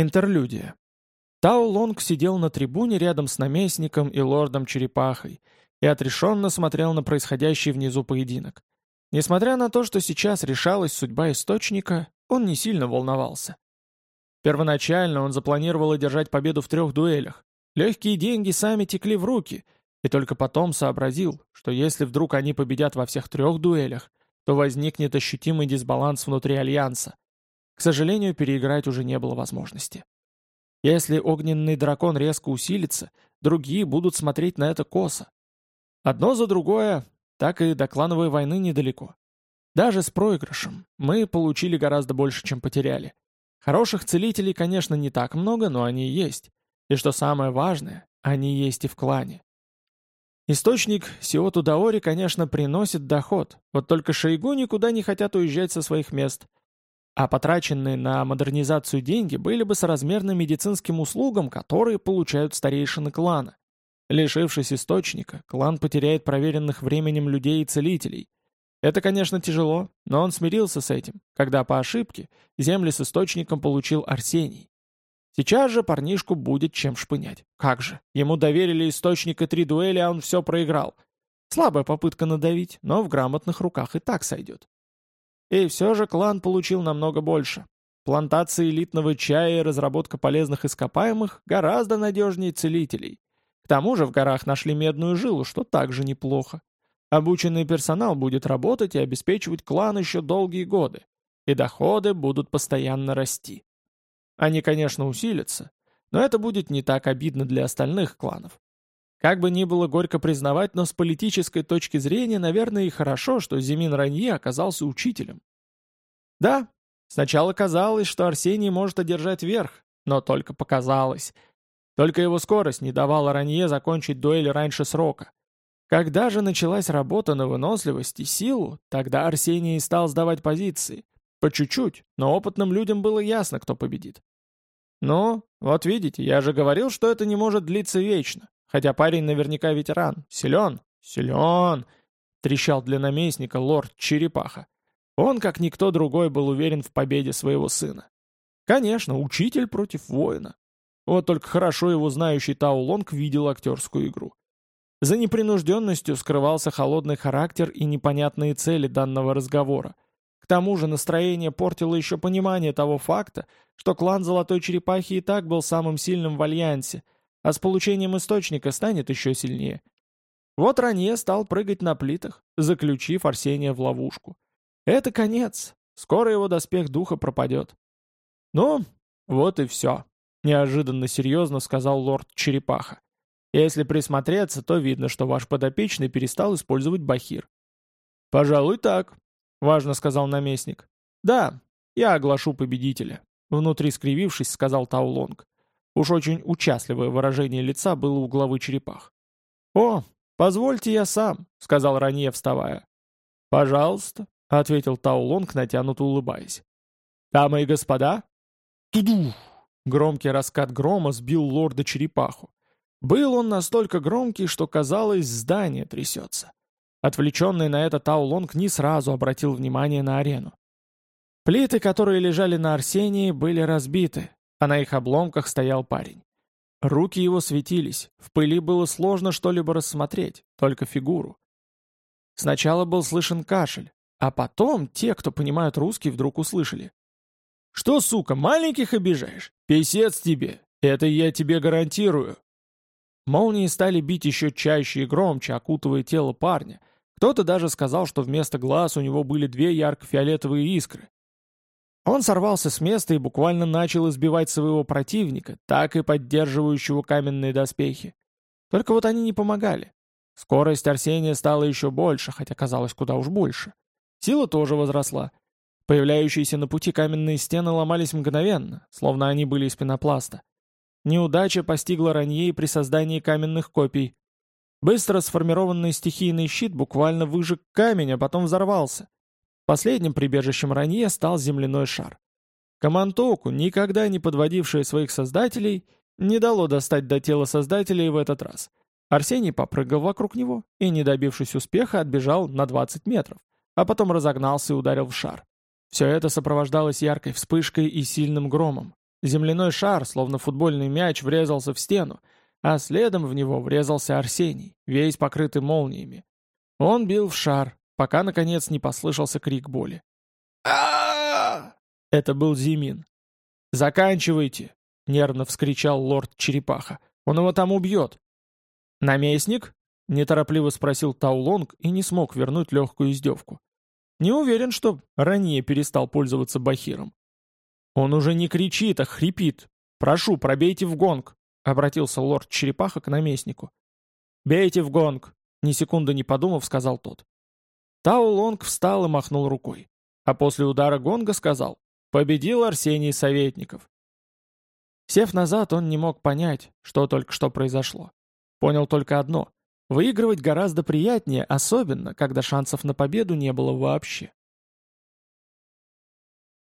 Интерлюдия. Тау Лонг сидел на трибуне рядом с наместником и лордом Черепахой и отрешенно смотрел на происходящий внизу поединок. Несмотря на то, что сейчас решалась судьба Источника, он не сильно волновался. Первоначально он запланировал одержать победу в трех дуэлях. Легкие деньги сами текли в руки, и только потом сообразил, что если вдруг они победят во всех трех дуэлях, то возникнет ощутимый дисбаланс внутри Альянса. К сожалению, переиграть уже не было возможности. Если огненный дракон резко усилится, другие будут смотреть на это косо. Одно за другое, так и до клановой войны недалеко. Даже с проигрышем мы получили гораздо больше, чем потеряли. Хороших целителей, конечно, не так много, но они есть. И что самое важное, они есть и в клане. Источник Сиоту Даори, конечно, приносит доход, вот только Шойгу никуда не хотят уезжать со своих мест – а потраченные на модернизацию деньги были бы соразмерны медицинским услугам, которые получают старейшины клана. Лишившись источника, клан потеряет проверенных временем людей и целителей. Это, конечно, тяжело, но он смирился с этим, когда по ошибке земли с источником получил Арсений. Сейчас же парнишку будет чем шпынять. Как же, ему доверили источник и три дуэли, а он все проиграл. Слабая попытка надавить, но в грамотных руках и так сойдет. И все же клан получил намного больше. Плантации элитного чая и разработка полезных ископаемых гораздо надежнее целителей. К тому же в горах нашли медную жилу, что также неплохо. Обученный персонал будет работать и обеспечивать клан еще долгие годы, и доходы будут постоянно расти. Они, конечно, усилятся, но это будет не так обидно для остальных кланов. Как бы ни было горько признавать, но с политической точки зрения, наверное, и хорошо, что Зимин Ранье оказался учителем. Да, сначала казалось, что Арсений может одержать верх, но только показалось. Только его скорость не давала Ранье закончить дуэль раньше срока. Когда же началась работа на выносливость и силу, тогда Арсений стал сдавать позиции. По чуть-чуть, но опытным людям было ясно, кто победит. Ну, вот видите, я же говорил, что это не может длиться вечно. Хотя парень наверняка ветеран. Силен? Силен!» — трещал для наместника лорд Черепаха. Он, как никто другой, был уверен в победе своего сына. Конечно, учитель против воина. Вот только хорошо его знающий Тау Лонг видел актерскую игру. За непринужденностью скрывался холодный характер и непонятные цели данного разговора. К тому же настроение портило еще понимание того факта, что клан Золотой Черепахи и так был самым сильным в Альянсе — а с получением источника станет еще сильнее. Вот Ранье стал прыгать на плитах, заключив Арсения в ловушку. Это конец. Скоро его доспех духа пропадет. Ну, вот и все. Неожиданно серьезно сказал лорд Черепаха. Если присмотреться, то видно, что ваш подопечный перестал использовать бахир. «Пожалуй, так», — важно сказал наместник. «Да, я оглашу победителя», — внутри скривившись, сказал Таулонг. Уж очень участливое выражение лица было у главы черепах. «О, позвольте я сам», — сказал Ранье, вставая. «Пожалуйста», — ответил Таулонг, натянуто улыбаясь. «Дамы и господа?» «Туду!» Громкий раскат грома сбил лорда черепаху. Был он настолько громкий, что, казалось, здание трясется. Отвлеченный на это Таулонг не сразу обратил внимание на арену. Плиты, которые лежали на Арсении, были разбиты, а на их обломках стоял парень. Руки его светились, в пыли было сложно что-либо рассмотреть, только фигуру. Сначала был слышен кашель, а потом те, кто понимают русский, вдруг услышали. «Что, сука, маленьких обижаешь? Песец тебе! Это я тебе гарантирую!» Молнии стали бить еще чаще и громче, окутывая тело парня. Кто-то даже сказал, что вместо глаз у него были две ярко-фиолетовые искры. Он сорвался с места и буквально начал избивать своего противника, так и поддерживающего каменные доспехи. Только вот они не помогали. Скорость Арсения стала еще больше, хотя казалось куда уж больше. Сила тоже возросла. Появляющиеся на пути каменные стены ломались мгновенно, словно они были из пенопласта. Неудача постигла Ранье при создании каменных копий. Быстро сформированный стихийный щит буквально выжег камень, а потом взорвался. Последним прибежищем Ранье стал земляной шар. Камантоку, никогда не подводившее своих создателей, не дало достать до тела создателей в этот раз. Арсений попрыгал вокруг него и, не добившись успеха, отбежал на 20 метров, а потом разогнался и ударил в шар. Все это сопровождалось яркой вспышкой и сильным громом. Земляной шар, словно футбольный мяч, врезался в стену, а следом в него врезался Арсений, весь покрытый молниями. Он бил в шар, пока, наконец, не послышался крик боли. а Это был Зимин. «Заканчивайте!» — нервно вскричал лорд Черепаха. «Он его там убьет!» «Наместник?» — неторопливо спросил Таулонг и не смог вернуть легкую издевку. «Не уверен, что ранее перестал пользоваться Бахиром». «Он уже не кричит, а хрипит. Прошу, пробейте в гонг!» — обратился лорд Черепаха к наместнику. «Бейте в гонг!» — ни секунды не подумав, сказал тот. Таулонг встал и махнул рукой. А после удара гонга сказал «Победил Арсений Советников». Сев назад, он не мог понять, что только что произошло. Понял только одно — выигрывать гораздо приятнее, особенно, когда шансов на победу не было вообще.